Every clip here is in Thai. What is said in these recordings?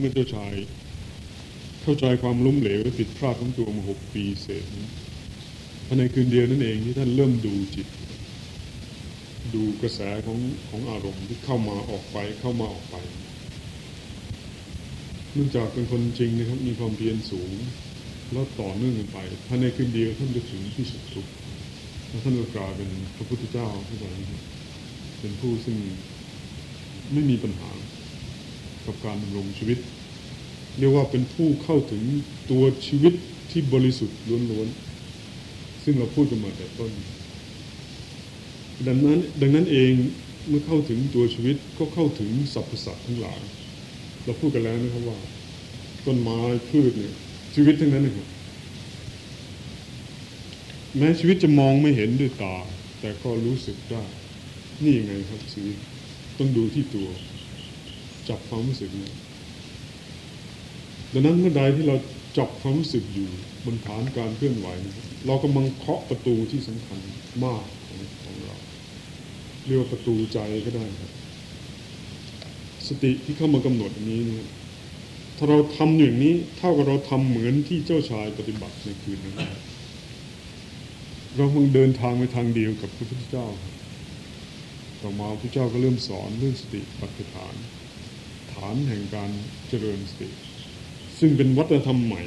เมื่อเจ้าชาย เข้าใจความล้มเหลวและผิดพลาดของตัวมาหกปีเศษภายในคืนเดียวนั่นเองที่ท่านเริ่มดูจิต ดูกระแสของของอารมณ์ที่เข้ามาออกไปเข้ามาออกไปเนื่องจากเป็นคนจริงนะครับมีความเพียรสูง แล้วต่อเนื่องกันไปภายในคืนเดียวท่านจะถึงที่สุดทุกแล้วท่านก็กลายเป็นพระพุทธเจ้าที่ไหนเป็นผู้ซึ่งไม่มีปัญหา กับการดำรงชีวิต เรียกว่าเป็นผู้เข้าถึงตัวชีวิตที่บริสุทธิ์ล้วนๆ ซึ่งเราพูดกันมาแต่ต้น ดังนั้นดังนั้นเองเมื่อเข้าถึงตัวชีวิตก็เข้าถึงสรรพสัตว์ทั้งหลาย เราพูดกันแล้วนะครับว่า ต้นไม้พืชเนี่ยชีวิตทั้งนั้นนะครับแม้ชีวิตจะมองไม่เห็นด้วยตา แต่ก็รู้สึกได้ นี่ยังไงครับชีวิต ต้องดูที่ตัว จับความรู้สึกนี้ดังนั้นเมื่อใดที่เราจับความรู้สึกอยู่บนฐานการเคลื่อนไหว เรากำลังเคาะประตูที่สำคัญมากของของเราเรียกว่าประตูใจก็ได้ครับ สติที่เข้ามากำหนดอันนี้เนี่ยถ้าเราทำอย่างนี้เท่ากับเราทำเหมือนที่เจ้าชายปฏิบัติในคืนนั้นเราคงเดินทางไปทางเดียวกับพระพุทธเจ้า ต่อมาพระเจ้าก็เริ่มสอนเรื่องสติปัฏฐาน ฐานแห่งการเจริญสติ ซึ่งเป็นวัฒนธรรมใหม่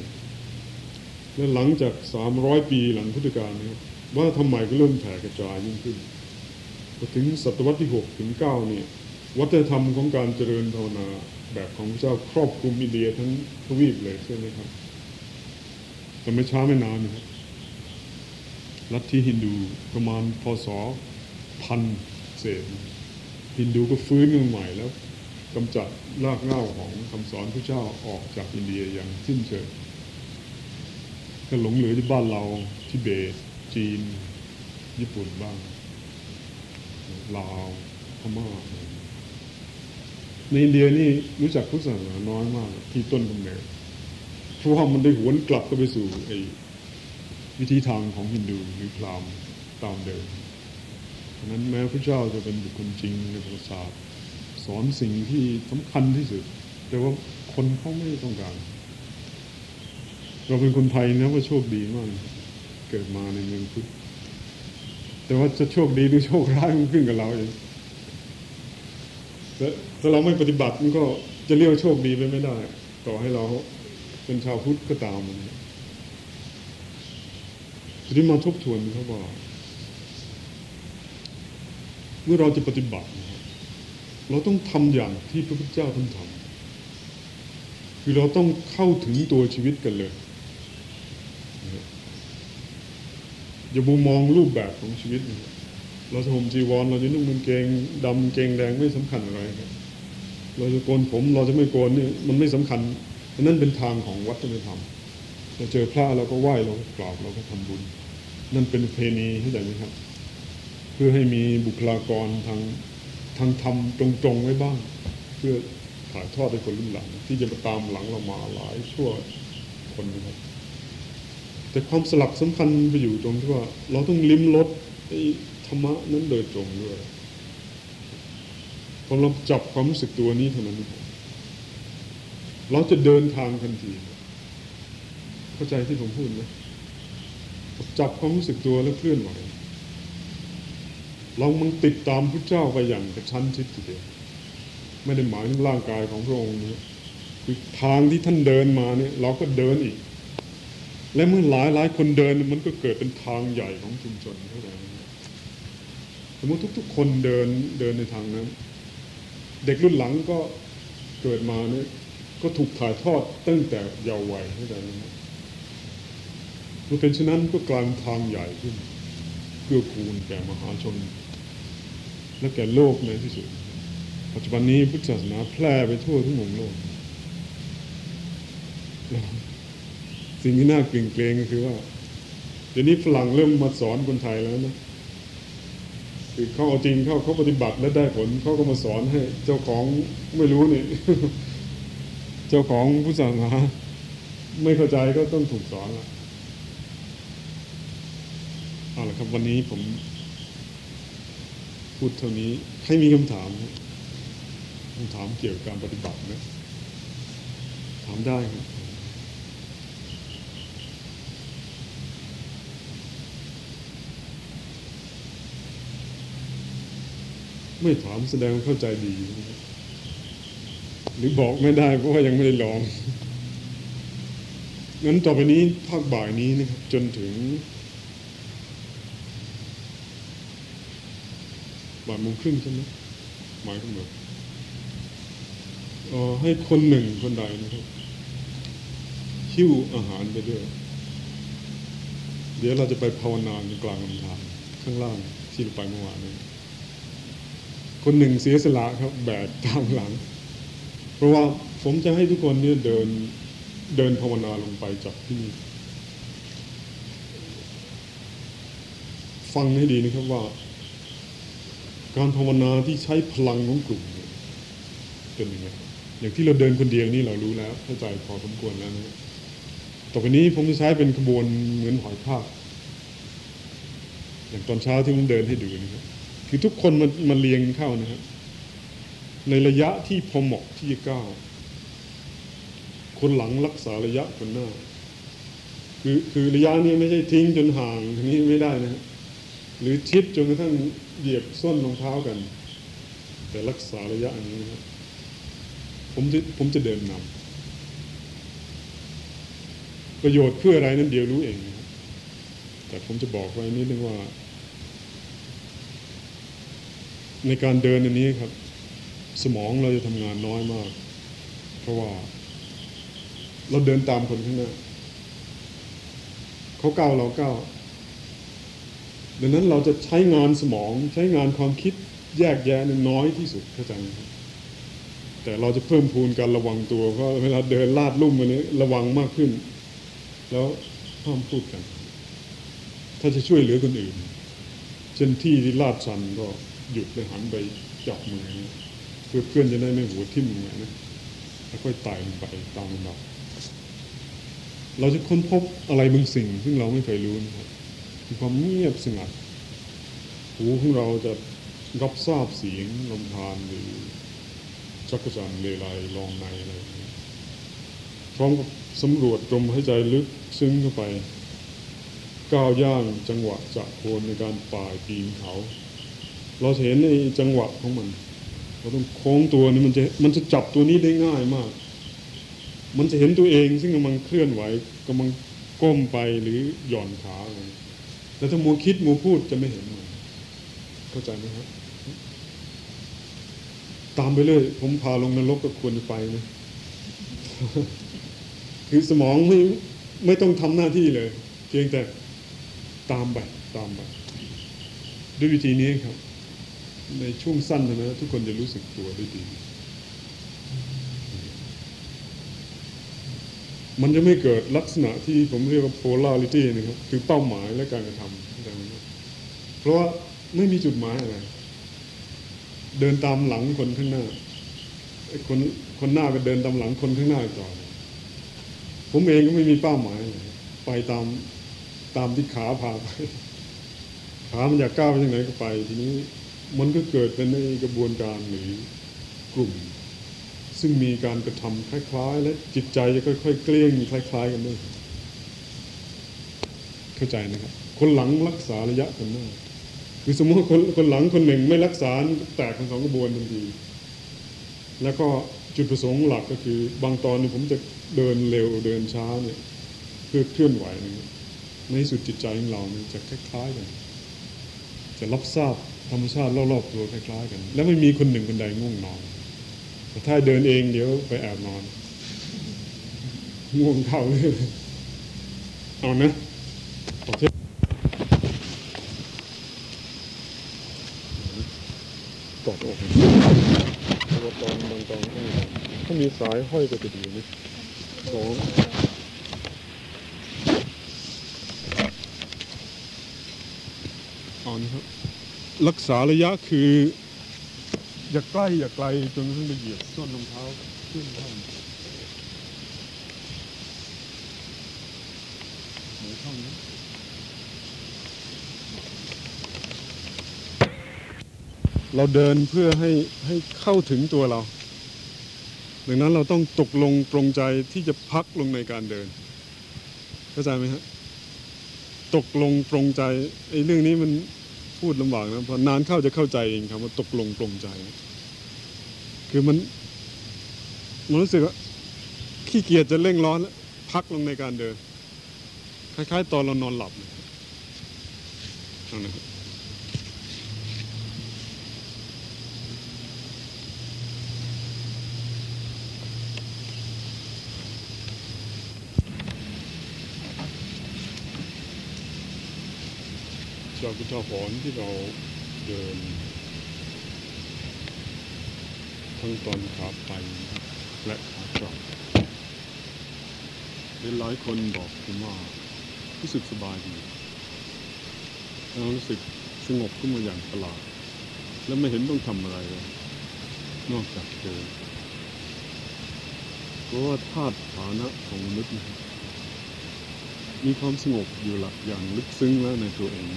และหลังจากสามร้อยปีหลังพุทธกาลนี้วัฒนธรรมใหม่ก็เริ่มแผ่กระจายยิ่งขึ้นพอถึงศตวรรษที่หกถึงเก้าเนี่ยวัฒนธรรมของการเจริญภาวนาแบบของพระเจ้าครอบคลุมอินเดียทั้งทวีปเลยใช่ไหมครับแต่ไม่ช้าไม่นานนะครับลัทธิฮินดูประมาณพศพันเศษฮินดูก็ฟื้นขึ้นใหม่แล้ว กำจัดรากเหง้าของคำสอนพระเจ้าออกจากอินเดียอย่างสิ้นเชิงก็หลงเหลือที่บ้านเราทิเบต จีน ญี่ปุ่นบ้างลาวพม่าในอินเดียนี่รู้จักพุทธศาสนาน้อยมาก ที่ต้นกำเนิดเพราะว่ามันได้หวนกลับก็ไปสู่ไอ้วิธีทางของฮินดูหรือพราหมณ์ตามเดิมฉะนั้นแม้พระเจ้าจะเป็นบุคคลจริงในประวัติศาสตร์ อนสิ่งที่สำคัญที่สุด แต่ว่าคนเขาไม่ต้องการ เราเป็นคนไทยนะว่าโชคดีมาก เกิดมาในเมืองพุทธแต่ว่าจะโชคดีหรือโชคร้ายมันขึ้นกับเราเองถ้าเราไม่ปฏิบัติมันก็จะเรียกว่าโชคดีไปไม่ได้ ต่อให้เราเป็นชาวพุทธก็ตามมันทีนี้มาทบทวนเขาบอกเมื่อเราจะปฏิบัติ เราต้องทำอย่างที่พระพุทธเจ้าท่านทำคือเราต้องเข้าถึงตัวชีวิตกันเลยอย่าบูมองรูปแบบของชีวิต เราจะห่มจีวร เราจะนุ่งกางเกงดำเกงแดงไม่สำคัญอะไรครับเราจะโกนผมเราจะไม่โกนนี่มันไม่สำคัญนั่นเป็นทางของวัฒนธรรมเราเจอพระเราก็ไหว้เราก็กราบเราก็ทำบุญ นั่นเป็นเพณีเข้าใจไหมครับ เพื่อให้มีบุคลากรทาง ทางธรรมตรงๆไว้บ้าง เพื่อถ่ายทอดให้คนรุ่นหลัง ที่จะมาตามหลังเรามาหลายชั่วคนนะครับ แต่ความสลักสำคัญไปอยู่ตรงที่ว่า เราต้องลิ้มรสธรรมะนั้นโดยตรงด้วยพอเราจับความรู้สึกตัวนี้เท่านั้นเราจะเดินทางทันที เข้าใจที่ผมพูดไหมจับความรู้สึกตัวแล้วเคลื่อนไหว เรามันติดตามพระเจ้าไปอย่างกระชั้นชิดทีเดียวไม่ได้หมายถึงร่างกายของพระองค์นี้คือทางที่ท่านเดินมาเนี่ยเราก็เดินอีก และเมื่อหลายหลายคนเดินมันก็เกิดเป็นทางใหญ่ของชุมชนเข้าใจสมมติทุก ๆ คนเดินเดินในทางนั้น เด็กรุ่นหลังก็เกิดมาเนี่ยก็ถูกถ่ายทอดตั้งแต่เยาว์วัยเข้าใจไหมเมื่อเป็นเช่นนั้นก็กลายเป็นทางใหญ่ขึ้นเพื่อคูณแก่มหาชน และแก่โลกในที่สุด ปัจจุบันนี้พุทธศาสนาแพร่ไปทั่วทุกมุมโลก สิ่งที่น่าเกรงเกรงก็คือว่าเดี๋ยวนี้ฝรั่งเริ่มมาสอนคนไทยแล้วนะคือเขาเอาจริงเขาเขาปฏิบัติและได้ผลเขาก็มาสอนให้ เจ้าของไม่รู้นี่เจ้าของพุทธศาสนาไม่เข้าใจก็ต้องถูกสอนละเอาละครับวันนี้ผม พูดเท่านี้ให้มีคำถามคำถามเกี่ยวกับการปฏิบัตินะามได้ครับไม่ถามแสดงเข้าใจดี หรือบอกไม่ได้เพราะว่ายังไม่ได้ลองงั้นต่อไปนี้ภาคบ่ายนี้นะครับจนถึง บ่ายโมงครึ่งใช่ไหมหมายความว่าเอ่อให้คนหนึ่งคนใดนะครับหิ้วอาหารไปด้วย เดี๋ยวเราจะไปภาวนาในกลางลำธารข้างล่างที่เราไปเมื่อวานนี้คนหนึ่งเสียสละครับแบกตามหลัง เพราะว่าผมจะให้ทุกคนเนี่ยเดินเดินภาวนาลงไปจากที่นี่ฟังให้ดีนะครับว่า การภาวนาที่ใช้พลังของกลุ่มเนี่ยเป็นยังไงอย่างที่เราเดินคนเดียวนี่เรารู้แล้วเข้าใจพอสมควรแล้วนะต่อไปนี้ผมจะใช้เป็นขบวนเหมือนหอยทากอย่างตอนเช้าที่ผมเดินให้ดูนะครับคือทุกคนมันมันเรียงเข้านะครับในระยะที่พอเหมาะที่จะก้าวคนหลังรักษาระยะคนหน้า คือคือระยะนี้ไม่ใช่ทิ้งจนห่างทีนี้ไม่ได้นะฮะหรือชิดจนกระทั่ง เหยียบส้นรองเท้ากัน แต่รักษาระยะอันนี้ครับผมจะผมจะเดินนำประโยชน์เพื่ออะไรนั้นเดี๋ยวรู้เองนะครับแต่ผมจะบอกไว้นิดนึงว่า ในการเดินอันนี้ครับ สมองเราจะทำงานน้อยมาก เพราะว่า เราเดินตามคนข้างหน้าเขาก้าวเราก้าว ดังนั้นเราจะใช้งานสมองใช้งานความคิดแยกแยะน้อยที่สุดเข้าใจไหมครับแต่เราจะเพิ่มพูนการระวังตัวเพราะเวลาเดินลาดลุ่มอันนี้ระวังมากขึ้น แล้วห้ามพูดกัน ถ้าจะช่วยเหลือคนอื่น เช่นที่ที่ลาดชันก็หยุดแล้วหันไปจับมือเพื่อเพื่อนจะได้ไม่หัวทิ่มมือนะแล้วค่อยไต่ลงไปตามลำดับเราจะค้นพบอะไรบางสิ่ง ซึ่งเราไม่เคยรู้นะครับ ความเงียบสงัด หูของเราจะรับทราบเสียงลมพานหรือจักรจันทร์เลไลลองในอะไรพร้อมกับสำรวจลมหายใจลึกซึ้งเข้าไป ก้าวย่างจังหวะจะโคนในการป่ายปีนเขา เราเห็นในจังหวะของมัน เราต้องโค้งตัวนี้มันจะมันจะจับตัวนี้ได้ง่ายมาก มันจะเห็นตัวเองซึ่งกำลังเคลื่อนไหวกำลังก้มไปหรือหย่อนขาอะไร แต่ถ้ามัวคิดมัวพูดจะไม่เห็นมันเข้าใจไหมครับ ตามไปเลยผมพาลงนรกก็ควรไปนะคือสมองไม่ไม่ต้องทำหน้าที่เลย เพียงแต่ตามไปตามไปด้วยวิธีนี้ครับ ในช่วงสั้นนะนะทุกคนจะรู้สึกตัวได้ดี มันจะไม่เกิดลักษณะที่ผมเรียกว่า polarity นะครับ คือเป้าหมายและการกระทำดังนั้เพราะว่าไม่มีจุดหมายอะไร เดินตามหลังคนข้างหน้าไอ้คนคนหน้าก็เดินตามหลังคนข้างหน้าต่อผมเองก็ไม่มีเป้าหมายอะไรไปตามตามที่ขาพาไปขามันอยากก้าวไปทางไหนก็ไป ทีนี้มันก็เกิดเป็นในกระบวนการหรือกลุ่ม ซึ่งมีการกระทำคล้าย ๆ และจิตใจจะค่อย ๆ เกลี้ยงคล้าย ๆ กันด้วยเข้าใจนะครับ คนหลังรักษาระยะคนหน้าคือสมมติว่าคนคนหลังคนหนึ่งไม่รักษาแตกทั้งสองกระบวนทันทีแล้วก็จุดประสงค์หลักก็คือบางตอนนี่ผมจะเดินเร็วเดินช้าเนี่ยเพื่อเคลื่อนไหวนะในสุดจิตใจของเราเนี่ยจะคล้ายๆกัน จะรับทราบธรรมชาติรอบๆตัวคล้ายๆกัน แล้วไม่มีคนหนึ่งคนใดง่วงนอน ถ้าเดินเองเดี๋ยวไปแอบนอนง่วงเข้าเลยเอานะต่อเทปตอดอกเพราะว่าตอนบางตอนถ้ามีสายห้อยก็จะดีนะสองเอานะครับ รักษาระยะคือ อย่าใกล้อย่าไกลจนกระทั่งไปเหยียบส้นรองเท้าขึ้นท่านหมูท่องนะเราเดินเพื่อให้ให้เข้าถึงตัวเรา ดังนั้นเราต้องตกลงปรงใจที่จะพักลงในการเดิน เข้าใจไหมฮะ ตกลงปรงใจไอ้เรื่องนี้มัน พูดลำบากนะพอนานเข้าจะเข้าใจเองครับว่าตกลงปลงใจ คือมันมันรู้สึกว่าขี้เกียจจะเร่งร้อนแล้วพักลงในการเดิน คล้าย ๆ ตอนเรานอนหลับนะครับ อานะครับจากอุทาหรณ์ที่เราเดิน ทั้งตอนขาไปและขากลับเป็นหลายคนบอกผมว่ารู้สึกสบายดีแล้วรู้สึกสงบขึ้นมาอย่างประหลาด และไม่เห็นต้องทำอะไรเลยนอกจากเดินเพราะว่าธาตุฐานะของมนุษย์นะครับมีความสงบอยู่หลักอย่างลึกซึ้งแล้วในตัวเอง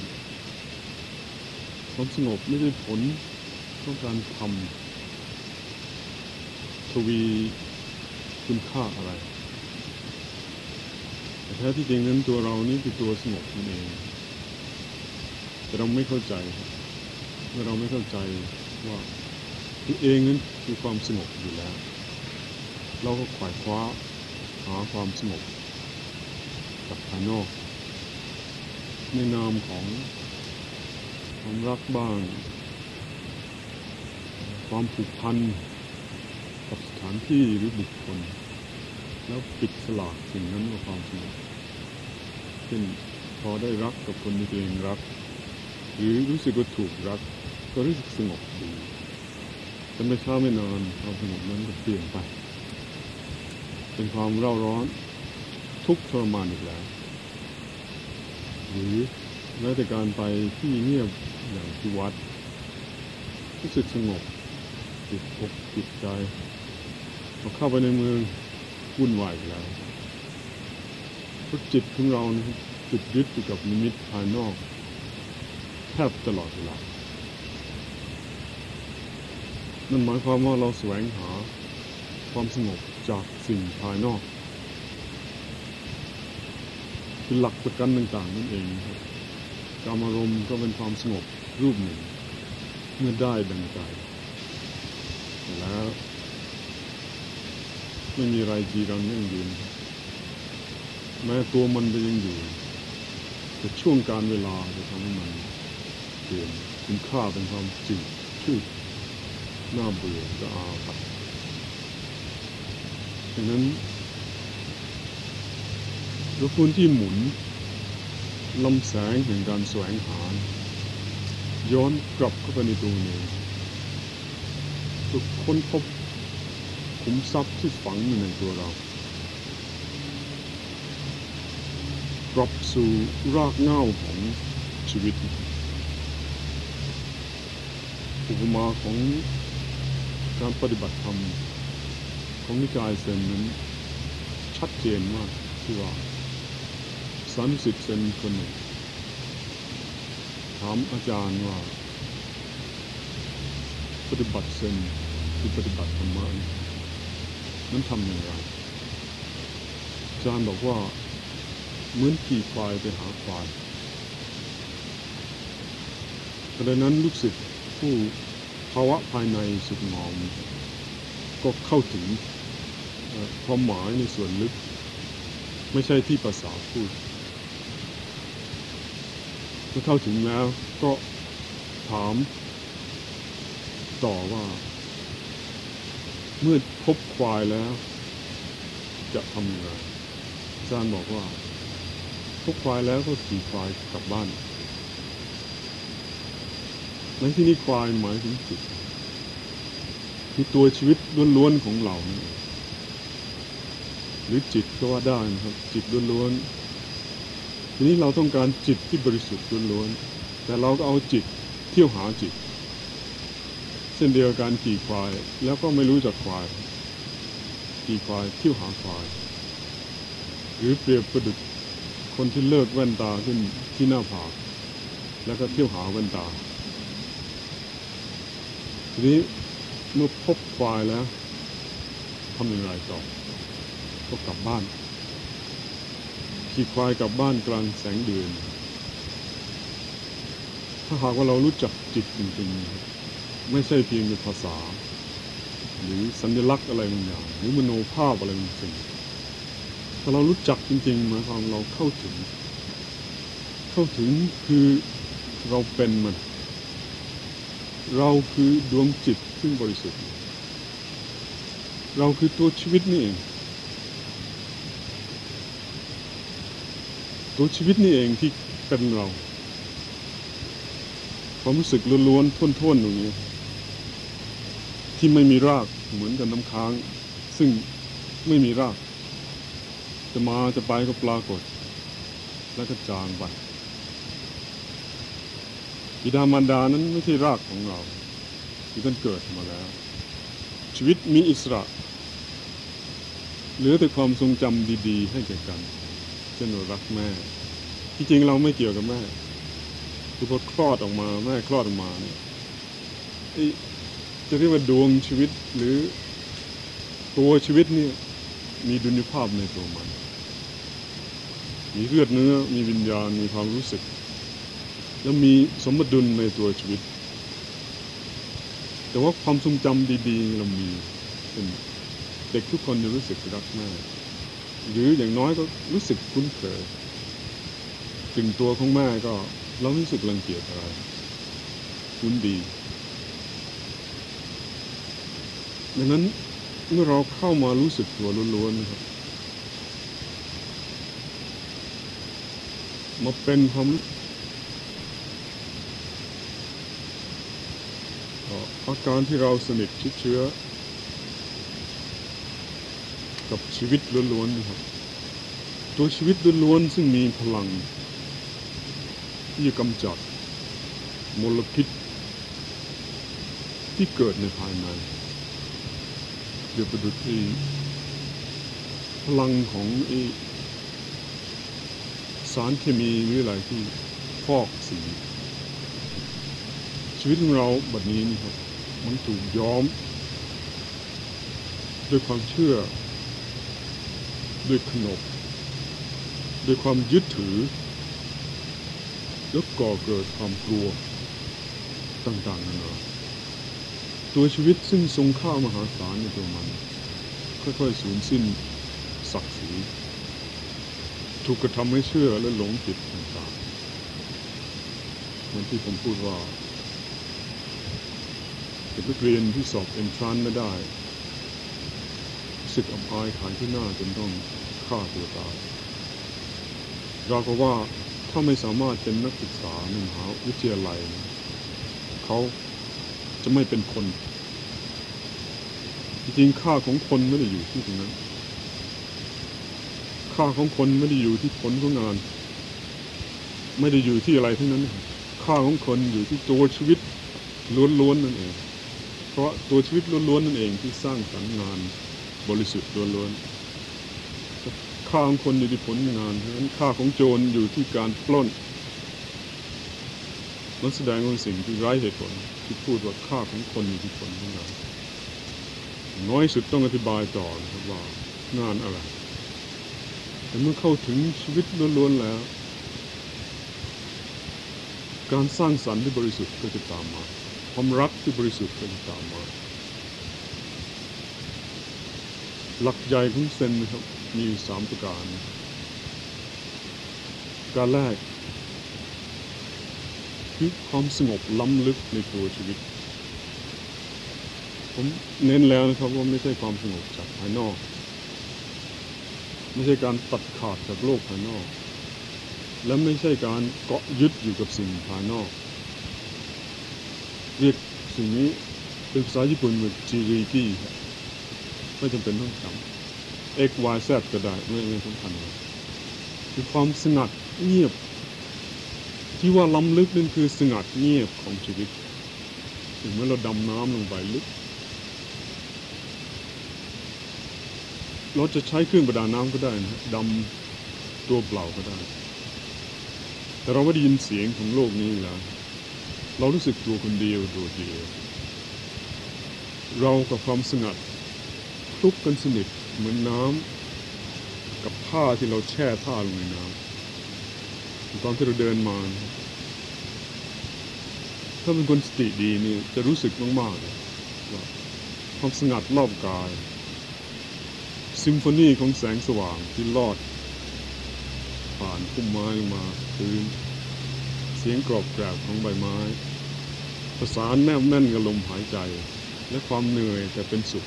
ความสงบไม่ใช่ผลของการทำทวีคุณค่าอะไร แต่แท้ที่จริงนั้นตัวเรานี่คือตัวสงบนั่นเอง แต่เราไม่เข้าใจเมื่อเราไม่เข้าใจว่าตัวเองนั้นคือความสงบอยู่แล้ว เราก็ขวายคว้าหาความสงบกับภายนอกในนามของ ความรักบ้าง ความผูกพันกับสถานที่หรือบุคคล แล้วปิดสลากสิ่งนั้นว่าความสงบเช่นพอได้รักกับคนที่ตัวเองรัก หรือรู้สึกว่าถูกรัก ก็รู้สึกสงบดีแต่ไม่ช้าไม่นานความสงบนั้นก็เปลี่ยนไป เป็นความเร่าร้อนทุกข์ทรมานอีกแล้ว หรือแม้แต่การไปที่เงียบ อย่างที่วัดรู้สึกสงบจิตอกจิตใจพอเข้าไปในเมืองวุ่นวายอีกแล้วเพราะจิตของเรานะครับติดยึดอยู่กับนิมิตภายนอก แทบตลอดเวลานั่นหมายความว่าเราแสวงหาความสงบจากสิ่งภายนอกคือหลักประกันต่างๆนั่นเองครับกามารมณ์ก็เป็นความสงบ รูปหนึ่ง เมื่อได้ดังใจแต่แล้ว ไม่มีอะไรจีรังยั่งยืนแม้ตัวมันจะยังอยู่ แต่ช่วงการเวลาจะทำให้มันเปลี่ยนคุณค่าเป็นความจืดชืดน่าเบื่อจะอาปัดดังนั้นรถพื้นที่หมุนลำแสงแห่งการแสวงหา ย้อนกลับเข้าไปในตัวเองเพื่อค้นพบขุมทรัพย์ที่ฝังอยู่ในตัวเรากลับสู่รากเหง้าของชีวิตอุปมาของการปฏิบัติธรรมของนิกายเซนนั้นชัดเจนมากที่ว่าสันสิทธิ์เซนคนหนึ่ง ถามอาจารย์ว่า ปฏิบัติเซนคือปฏิบัติธรรมะนั้นทำอย่างไรอาจารย์บอกว่าเหมือนขี่ควายไปหาควายดังนั้นลูกศิษย์ผู้ภาวะภายในสุดงอม ก็เข้าถึงความหมายในส่วนลึก ไม่ใช่ที่ภาษาพูด เมื่อเข้าถึงแล้วก็ถามต่อว่า เมื่อพบควายแล้ว จะทำอย่างไรอาจารย์บอกว่า พบควายแล้วก็ขี่ควายกลับบ้านในที่นี้ควายหมายถึงจิตคือตัวชีวิตล้วนๆของเรานั่นเองหรือจิตก็ว่าได้นะครับ จิตล้วนๆ ทีนี้เราต้องการจิตที่บริสุทธิ์ล้วนๆแต่เราก็เอาจิตเที่ยวหาจิต เช่นเดียวกันขี่ควายแล้วก็ไม่รู้จักควายขี่ควายเที่ยวหาควาย หรือเปรียบประดุจคนที่เลิกแว่นตาขึ้นที่หน้าผากแล้วก็เที่ยวหาแว่นตา ทีนี้เมื่อพบควายแล้วภำอย่างไรต่อก็กลับบ้าน ขี่ควายกลับบ้านกลางแสงเดือน ถ้าหากว่าเรารู้จักจิตจริงๆ ไม่ใช่เพียงเป็นภาษา หรือสัญลักษณ์อะไรบางอย่างหรือมโนภาพอะไรบางสิ่งถ้าเรารู้จักจริงๆหมายความเราเข้าถึง เข้าถึงคือเราเป็นมัน เราคือดวงจิตซึ่งบริสุทธิ์ เราคือตัวชีวิตนี่เอง ตัวชีวิตนี่เองที่เป็นเรา ความรู้สึกล้วนๆท่วนๆตรงนี้ ที่ไม่มีรากเหมือนกับน้ำค้าง ซึ่งไม่มีราก จะมาจะไปก็ปรากฏ แล้วก็จางไปบิดามารดานั้นไม่ใช่รากของเราที่ท่านเกิดมาแล้ว ชีวิตมีอิสระ เหลือแต่ความทรงจำดี ๆ ให้แก่กัน ช่นเรารักแม่ที่จริงเราไม่เกี่ยวกับแม่คือพอคลอดออกมาแม่คลอดออกมาเนี่ยจะเรียกว่าดวงชีวิตหรือตัวชีวิตเนี่ยมีดุลยภาพในตัวมัน มีเลือดเนื้อ มีวิญญาณ มีความรู้สึก แล้วมีสมดุลในตัวชีวิต แต่ว่าความทรงจำดี ๆ เรามีเป็นเด็กทุกคนจะรู้สึกรักแม่ หรืออย่างน้อยก็รู้สึกคุ้นเคยถึงตัวของแม่ก็เรารู้สึกรังเกียจอะไรคุ้นดี ดังนั้นเมื่อเราเข้ามารู้สึกตัวล้วนๆนะครับมาเป็นความก็อาการที่เราสนิทชิดเชื้อ กับชีวิตล้วนๆนะครับ ตัวชีวิตล้วนๆซึ่งมีพลัง ที่จะกำจัดมลพิษที่เกิดในภายในเดี๋ยวไปดุจที่พลังของอสารเคมีหรืออะไรที่ฟอกสี ชีวิตของเราบัดนี้นี่ครับ มันถูกย้อม ด้วยความเชื่อ ด้วยขนบด้วยความยึดถือ แล้วก่อเกิดความกลัวต่างๆนานาตัวชีวิตซึ่งทรงค่ามหาศาลในตัวมัน ค่อยๆสูญสิ้นศักดิ์ศรีถูกกระทำให้เชื่อและหลงผิดต่างๆเหมือนที่ผมพูดว่าเด็กนักเรียนที่สอบเอนทรานไม่ได้ สึกอับอยขายที่หน้าจนต้องฆ่าตัวตายเราก็ว่าถ้าไม่สามารถเป็นนักศึกษาในมหาวิทยาลัย เขาจะไม่เป็นคน จริงๆค่าของคนไม่ได้อยู่ที่ตรงนั้น ค่าของคนไม่ได้อยู่ที่ผลของงาน ไม่ได้อยู่ที่อะไรทั้งนั้น ค่าของคนอยู่ที่ตัวชีวิตล้วนๆนั่นเอง เพราะตัวชีวิตล้วนๆนั่นเองที่สร้างสรรค์งาน บริสุทธิ์ล้วนๆค่าของคนอยู่ที่ผลงานเพราะฉะนั้นค่าของโจรอยู่ที่การปล้นนั่นแสดงว่าสิ่งที่ไร้เหตุผลที่พูดว่าค่าของคนอยู่ที่ผลของานน้อยสุดต้องอธิบายต่อนะครับว่างานอะไร แต่เมื่อเข้าถึงชีวิตล้วนๆแล้ว การสร้างสรรค์ที่บริสุทธิ์ก็จะตามมา ความรักที่บริสุทธิ์ก็จะตามมา หลักใหญ่ของเซนนะครับมีสามประการ การแรก คือความสงบล้ำลึกในตัวชีวิต ผมเน้นแล้วนะครับว่าไม่ใช่ความสงบจากภายนอก ไม่ใช่การตัดขาดจากโลกภายนอก และไม่ใช่การเกาะยึดอยู่กับสิ่งภายนอก เรียกสิ่งนี้เป็นภาษาญี่ปุ่นว่าจิริกิ ไม่จำเป็นต้องจำ x y z ก็ได้ไม่ไม่สำคัญเลยคือความสงัดเงียบ ที่ว่าล้ำลึกนั่นคือสงัดเงียบของชีวิต ถึงเมื่อเราดำน้ำลงไปลึก เราจะใช้เครื่องประดาน้ำก็ได้นะดำตัวเปล่าก็ได้ แต่เราไม่ได้ยินเสียงของโลกนี้แล้ว เรารู้สึกตัวคนเดียวโดดเดียวเรากับความสงัด ลุกกันสนิทเหมือนน้ำกับผ้าที่เราแช่ผ้าลงในน้ำตอนที่เราเดินมาถ้าเป็นคนสติดีนี่จะรู้สึกมากๆว่าความสงัดรอบกาย ซิมโฟนีของแสงสว่างที่ลอด ผ่านพุ่มไม้ลงมาพื้นเสียงกรอบแกรบของใบไม้ ประสานแนบแน่นกับลมหายใจ และความเหนื่อยแต่เป็นสุข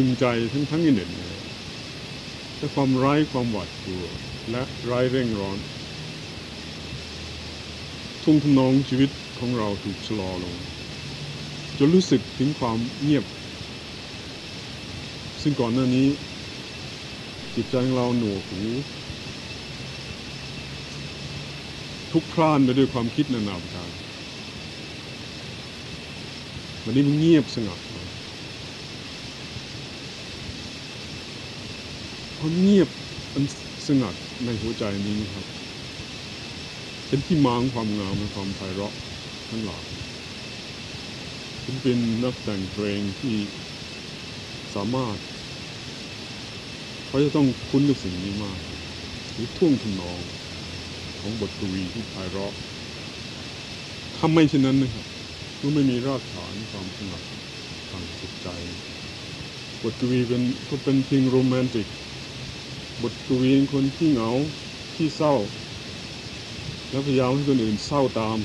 พึงใจทั้งทั้งที่เหน็ดเหนื่อยและความไร้ความหวาดกลัว และไร้เร่งร้อน ทุ่งทำนองชีวิตของเราถูกชะลอลง จนรู้สึกถึงความเงียบ ซึ่งก่อนหน้านี้ จิตใจของเราหนวกหูทุกพล่านไปด้วยความคิดนานาประการวันนี้มันเงียบสงัดเลย ความเงียบอันสงัดในหัวใจนี้นะครับ เป็นที่มางความงามและความไพเราะทั้งหลายผมเป็นนักแต่งเพลงที่สามารถเขาจะต้องคุ้นกับสิ่งนี้มากหรือท่วงทำนองของบทกวีที่ไพเราะทำไม่เช่นนั้นนะครับก็ไม่มีรากฐานความสงัดทางจิตใจ บทกวีเป็นก็เป็นเพียงโรแมนติก บทกวีเป็นคนที่เหงาที่เศร้า แล้วพยายามให้คนอื่นเศร้าตาม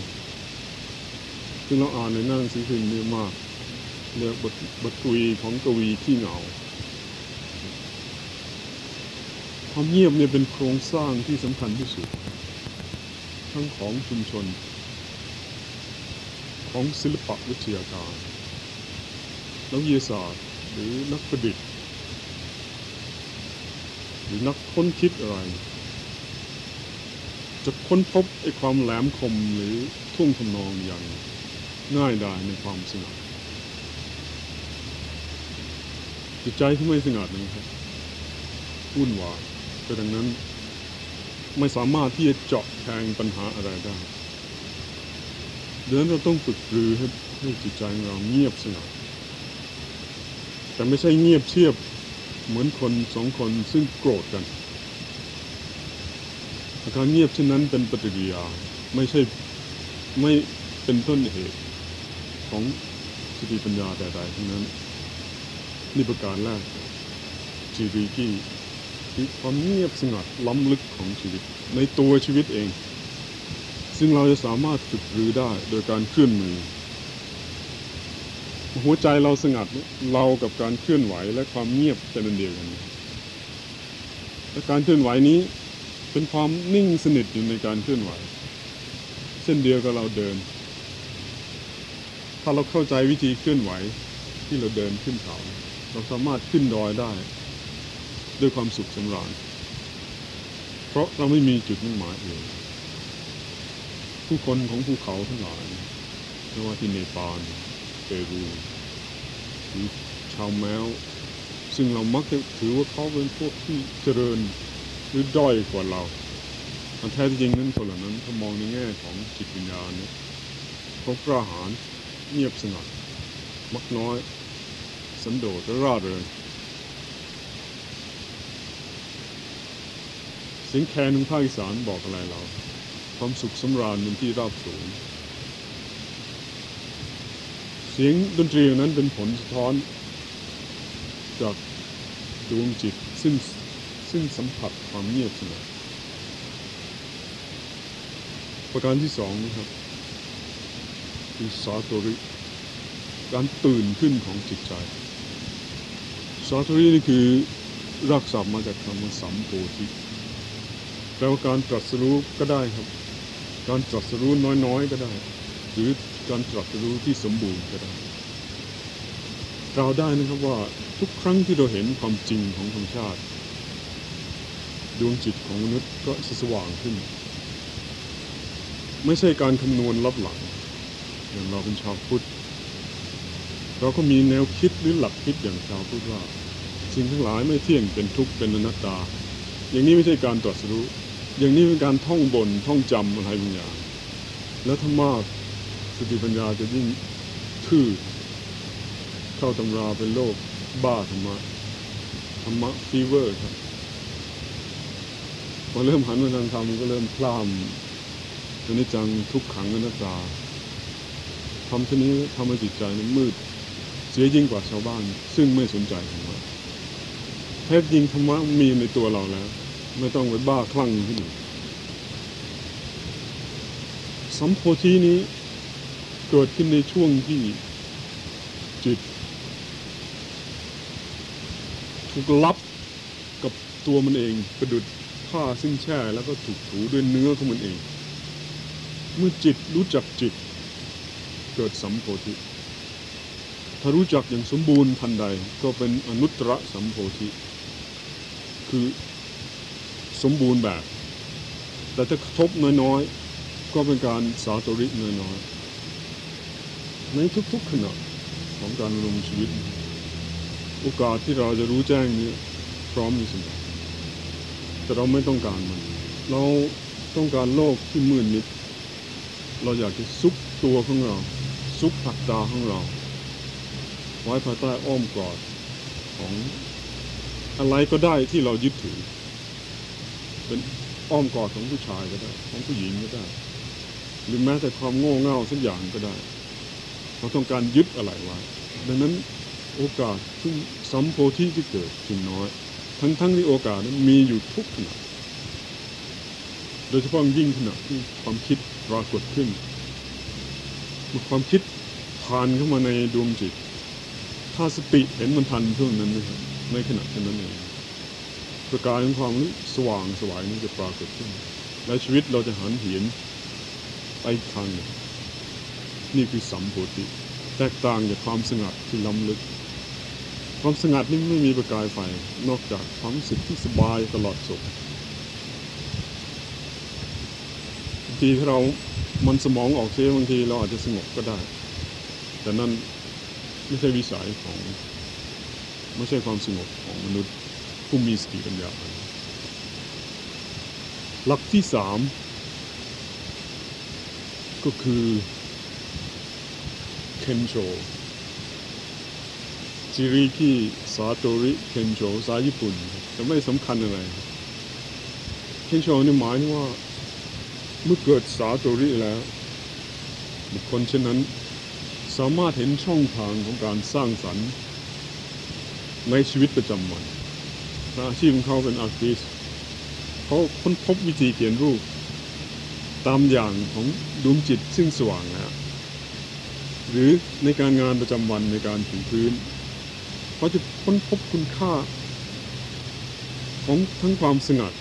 ซึ่งเราอ่านในหนังสือพิมพ์เยอะมากเรียกบทบทกวีของกวีที่เหงาความเงียบเนี่ยเป็นโครงสร้างที่สำคัญที่สุด ทั้งของชุมชน ของศิลปะวิทยาการนักวิทยาศาสตร์หรือนักประดิษฐ์ รือนักค้นคิดอะไร จะค้นพบไอ้ความแหลมคมหรือท่วงทำนองอย่างง่ายดายในความสงัดจิตใจที่ไม่สงัดนะครับวุ่นวายแต่ดังนั้น ไม่สามารถที่จะเจาะแทงปัญหาอะไรได้ดังนั้นเราต้องฝึกปรือให้ให้จิตใจของเราเงียบสงัดแต่ไม่ใช่เงียบเชียบ เหมือนคนสองคนซึ่งโกรธกันอาการเงียบเช่นนั้นเป็นปฏิกิริยาไม่ใช่ไม่เป็นต้นเหตุของสติปัญญาใดๆทั้งนั้นนี่ประการแรกจีรีกี้คือความเงียบสงัดล้ำลึกของชีวิต ในตัวชีวิตเอง ซึ่งเราจะสามารถฝึกรือได้โดยการเคลื่อนมือ หัวใจเราสงัดเนี่ยเรากับการเคลื่อนไหวและความเงียบเป็นอันเดียวกันและการเคลื่อนไหวนี้เป็นความนิ่งสนิทอยู่ในการเคลื่อนไหว เช่นเดียวกับเราเดิน ถ้าเราเข้าใจวิธีเคลื่อนไหวที่เราเดินขึ้นเขา เราสามารถขึ้นดอยได้ ด้วยความสุขสำราญ เพราะเราไม่มีจุดมุ่งหมายเอื่นผู้คนของภูเขาทั้งหลายไม่ว่าที่เนปาล เปรูหรือชาวแมว ซึ่งเรามักจะถือว่าเขาเป็นพวกที่เจริญหรือด้อยกว่าเราอันแท้จริงนั้นคนเหล่านั้นถ้ามองในแง่ของจิตวิญญาณเนี่ยเขากล้าหาญเงียบสงัด มักน้อย สันโดษและร่าเริงเสียงแคนของภาคอีสานบอกอะไรเรา ความสุขสำราญบนที่ราบสูง เสียงดนตรีนั้นเป็นผลสะท้อน จากดวงจิตซึ่งซึ่งสัมผัสความเงียบสงบประการที่สองนะครับคือสาตริการตื่นขึ้นของจิตใจสาตรินี่คือรากศัพท์มาจากคำว่าสัมโพธิแปลว่าการตรัสรู้ก็ได้ครับ การตรัสรู้น้อยๆก็ได้ หรือ การตรัสรู้ที่สมบูรณ์ก็ได้กล่าวได้นะครับว่าทุกครั้งที่เราเห็นความจริงของธรรมชาติ ดวงจิตของมนุษย์ก็สว่างขึ้น ไม่ใช่การคำนวณลับหลัง อย่างเราเป็นชาวพุทธ เราก็มีแนวคิดหรือหลักคิดอย่างชาวพุทธว่า สิ่งทั้งหลายไม่เที่ยงเป็นทุกข์เป็นอนัตตา อย่างนี้ไม่ใช่การตรัสรู้ อย่างนี้เป็นการท่องบนท่องจำอะไรบางอย่าง แล้วถ้ามาก สติปัญญาจะยิ่งทื่อเข้าตำราเป็นโรคบ้าธรรมะธรรมะฟีเวอร์ครับพอเริ่มหันมาทางธรรมก็เริ่มพล่ำอนิจจังทุกขังอนัตตาทำเช่นนี้ทำให้จิตใจนั้นมืด เสียยิ่งกว่าชาวบ้าน ซึ่งไม่สนใจธรรมะแท้จริงธรรมะมีในตัวเราแล้ว ไม่ต้องไปบ้าคลั่งขึ้นอีกสัมโพธินี้ เกิดขึ้นในช่วงที่จิตถูกลับกับตัวมันเองประดุดผ้าซึ่งแช่แล้วก็ถูกถูด้วยเนื้อของมันเอง เมื่อจิตรู้จักจิต เกิดสัมโพธิถ้ารู้จักอย่างสมบูรณ์ทันใดก็เป็นอนุตตรสัมโพธิ คือสมบูรณ์แบบ แต่ถ้ากระทบน้อยๆ ก็เป็นการสาตริน้อยๆ ในทุกๆขณะของการดำรงชีวิต โอกาสที่เราจะรู้แจ้งนี้พร้อมอยู่เสมอแต่เราไม่ต้องการมัน เราต้องการโลกที่มืดมิด เราอยากจะซุกตัวของเรา ซุกผักตาของเรา ไว้ภายใต้อ้อมกอดของอะไรก็ได้ที่เรายึดถือ เป็นอ้อมกอดของผู้ชายก็ได้ ของผู้หญิงก็ได้ หรือแม้แต่ความโง่เง่าสักอย่างก็ได้ เราต้องการยึดอะไรไว้ดังนั้นโอกาสซึ่งสัมโพธิที่เกิดจึงน้อย ทั้งทั้งที่โอกาสนั้นมีอยู่ทุกขณะโดยเฉพาะยิ่งขณะที่ความคิดปรากฏขึ้นเมื่อความคิดผ่านเข้ามาในดวงจิต ถ้าสติเห็นมันทันช่วงนั้นนะครับในขณะนั้นเองประกายของความสว่างสวายนี้จะปรากฏขึ้น และชีวิตเราจะหันเหียนไปทางหนึ่ง นี่คือสัมโพธิแตกต่างจากความสงัดที่ล้ำลึก ความสงัดนี่ไม่มีประกายไฟนอกจากความรู้สึกที่สบายตลอดสุขบางทีเรามันสมองออกเสียบางทีเราอาจจะสงบก็ได้ แต่นั่นไม่ใช่วิสัยของไม่ใช่ความสงบของมนุษย์ผู้มีสติปัญญาหลักที่สามก็คือ เคนโชจิริคิซาโตริเคนโชภาษาญี่ปุ่นแต่ไม่สำคัญอะไร เคนโชนี่หมายว่า เมื่อเกิดสาโตริแล้ว บุคคลเช่นนั้น สามารถเห็นช่องทางของการสร้างสรรค์ ในชีวิตประจำวันอาชีพของเขาเป็นอาร์ติสเขาค้นพบวิธีเขียนรูป ตามอย่างของดวงจิตซึ่งสว่างแล้ว หรือในการงานประจำวันในการถูพื้นเขาจะค้นพบคุณค่า ของทั้งความสงัด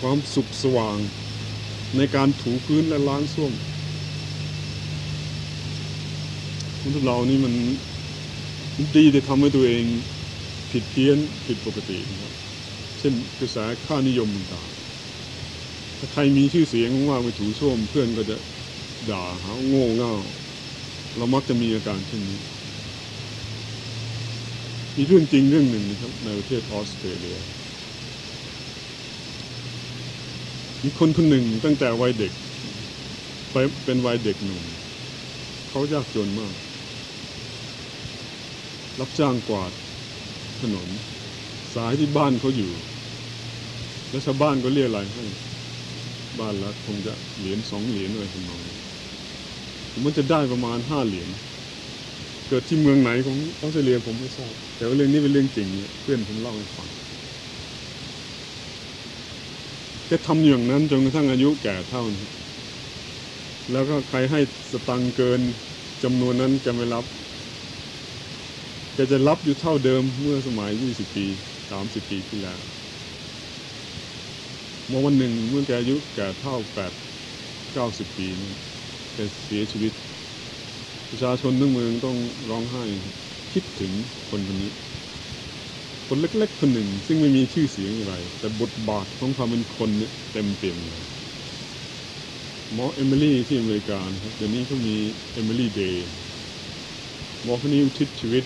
ความสุขสว่าง ในการถูพื้นและล้างส้วมมนุษย์เรานี่มันดีแต่ทำให้ตัวเองผิดเพี้ยนผิดปกตินะครับเช่นกระแสค่านิยมต่างถ้าใครมีชื่อเสียงว่าไปถูส้วมเพื่อนก็จะด่าหาโง่เง่า เรามักจะมีอาการเช่นนี้ มีเรื่องจริงเรื่องหนึ่งนะครับในประเทศออสเตรเลีย มีคนคนหนึ่งตั้งแต่วัยเด็ก ไปเป็นวัยเด็กหนุ่ม เขายากจนมาก รับจ้างกวาดถนน สายที่บ้านเขาอยู่ แล้วชาวบ้านก็เรียกอะไรให้ บ้านละคงจะเหรียญสองเหรียญอะไรทำนอง นี้มันจะได้ประมาณห้าเหรียญเกิดที่เมืองไหนของออสเตรเลียผมไม่ทราบแต่ว่าเรื่องนี้เป็นเรื่องจริงเพื่อนผมเล่าให้ฟังแกทำอย่างนั้นจนกระทั่งอายุแก่เท่านี้แล้วก็ใครให้สตังเกินจำนวนนั้นแกไม่รับแกจะรับอยู่เท่าเดิมเมื่อสมัย 20 ปี 30 ปีที่แล้วเมื่อวันหนึ่งเมื่อแกอายุแก่เท่า 8 90 ปีนี่ แกเสียชีวิต ประชาชนทั้งเมืองต้องร้องไห้คิดถึงคนคนนี้ คนเล็กๆคนหนึ่ง ซึ่งไม่มีชื่อเสียงอะไร แต่บทบาทของความเป็นคนเนี่ยเต็มเปี่ยมเลยหมอเอมิลี่ที่อเมริกาครับเดี๋ยวนี้เขามีเอมิลี่เดย์หมอคนนี้ทิศชีวิต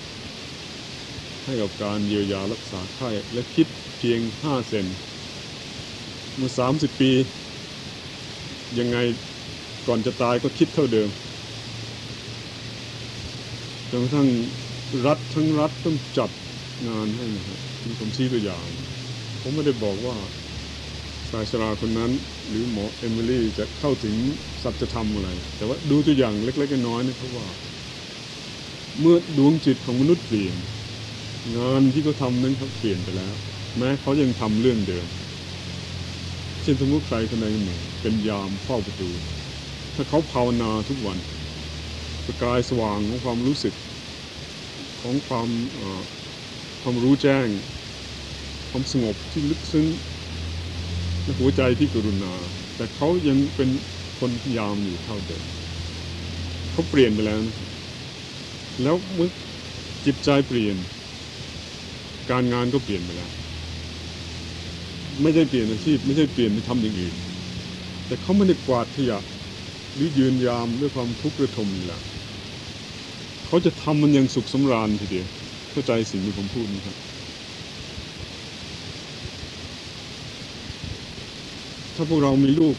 ให้กับการเยียวยารักษาไข้และคิดเพียง 5 เซนเมื่อ 30 ปี ยังไง ก่อนจะตายก็คิดเท่าเดิมจนกระทั่งรัฐทั้งรัฐต้องจัดงานให้นะครับมีผมชี้ตัวอย่าง ผมไม่ได้บอกว่าชายชราคนนั้น หรือหมอเอมิลี่จะเข้าถึงสัจธรรมอะไร แต่ว่าดูตัวอย่างเล็กๆน้อยๆนะครับว่า เมื่อดวงจิตของมนุษย์เปลี่ยน งานที่เขาทำนั้นเขาเปลี่ยนไปแล้ว แม้เขายังทำเรื่องเดิม เช่นสมมติใครคนใดคนหนึ่งเป็นยามเฝ้าประตู ถ้าเขาภาวนาทุกวันประกายสว่างของความรู้สึกของความความรู้แจ้ง ความสงบที่ลึกซึ้งและหัวใจที่กรุณา แต่เขายังเป็นคนยามอยู่เท่าเดิมเขาเปลี่ยนไปแล้วนะแล้วเมื่อจิตใจเปลี่ยน การงานก็เปลี่ยนไปแล้ว ไม่ใช่เปลี่ยนอาชีพไม่ใช่เปลี่ยนไปทำอย่างอื่นแต่เขาไม่ได้กวาดขยะ หรือยืนยามด้วยความทุกข์ระทมนี่แหละเขาจะทำมันอยังสุขสำราญทีเดียวเข้าใจสิ่งที่ผมพูดไหมครับ ถ้าพวกเรามีลูก